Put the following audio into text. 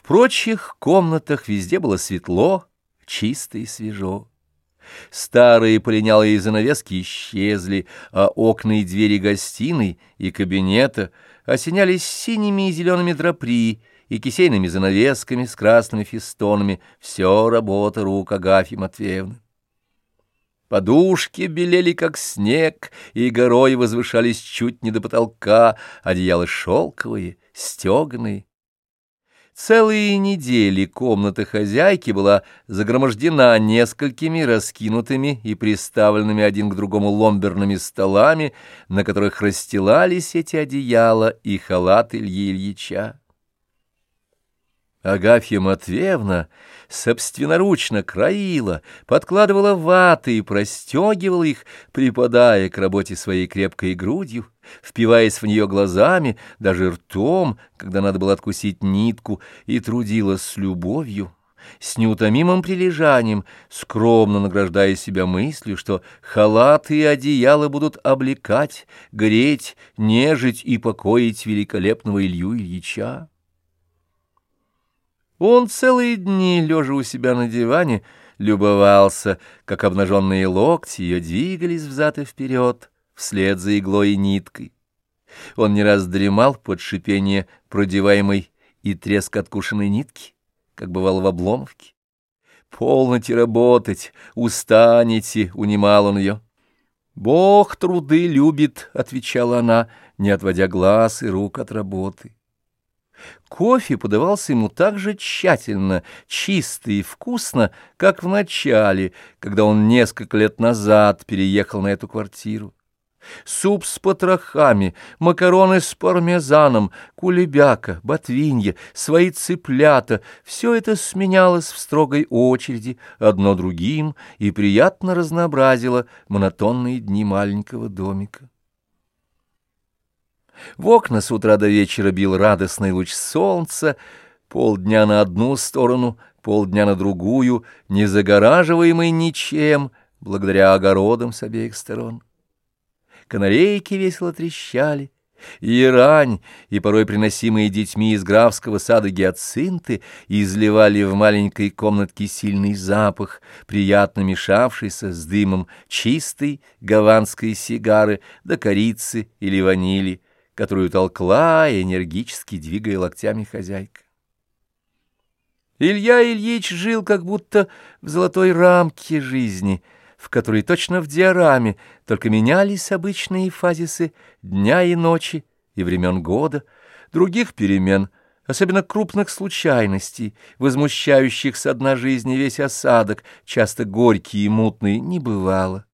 В прочих комнатах везде было светло, чисто и свежо. Старые полинялые занавески исчезли, а окна и двери гостиной и кабинета осенялись синими и зелеными драпри и кисейными занавесками с красными фестонами. Все работа рук Агафьи Матвеевны. Подушки белели, как снег, и горой возвышались чуть не до потолка, одеяла шелковые, стеганые. Целые недели комната хозяйки была загромождена несколькими раскинутыми и приставленными один к другому ломберными столами, на которых расстилались эти одеяла и халат Ильи Ильича. Агафья Матвеевна собственноручно краила, подкладывала ваты и простегивала их, припадая к работе своей крепкой грудью, впиваясь в нее глазами, даже ртом, когда надо было откусить нитку, и трудилась с любовью, с неутомимым прилежанием, скромно награждая себя мыслью, что халаты и одеяла будут облекать, греть, нежить и покоить великолепного Илью Ильича. Он целые дни, лежа у себя на диване, любовался, как обнаженные локти ее двигались взад и вперед, вслед за иглой и ниткой. Он не раз дремал под шипение продеваемой и треск откушенной нитки, как бывало в обломовке. «Полноте работать, устанете», — унимал он ее. «Бог труды любит», — отвечала она, не отводя глаз и рук от работы. Кофе подавался ему так же тщательно, чисто и вкусно, как в начале, когда он несколько лет назад переехал на эту квартиру. Суп с потрохами, макароны с пармезаном, кулебяка, ботвинья, свои цыплята — все это сменялось в строгой очереди, одно другим, и приятно разнообразило монотонные дни маленького домика. В окна с утра до вечера бил радостный луч солнца, полдня на одну сторону, полдня на другую, не загораживаемый ничем, благодаря огородам с обеих сторон. Канарейки весело трещали, и рань, и порой приносимые детьми из графского сада гиацинты изливали в маленькой комнатке сильный запах, приятно мешавшийся с дымом чистой гаванской сигары до корицы или ванили, которую толкла энергически двигая локтями хозяйка. Илья Ильич жил как будто в золотой рамке жизни, в которой точно в диораме только менялись обычные фазисы дня и ночи и времен года, других перемен, особенно крупных случайностей, возмущающих со дна жизни весь осадок, часто горький и мутный, не бывало.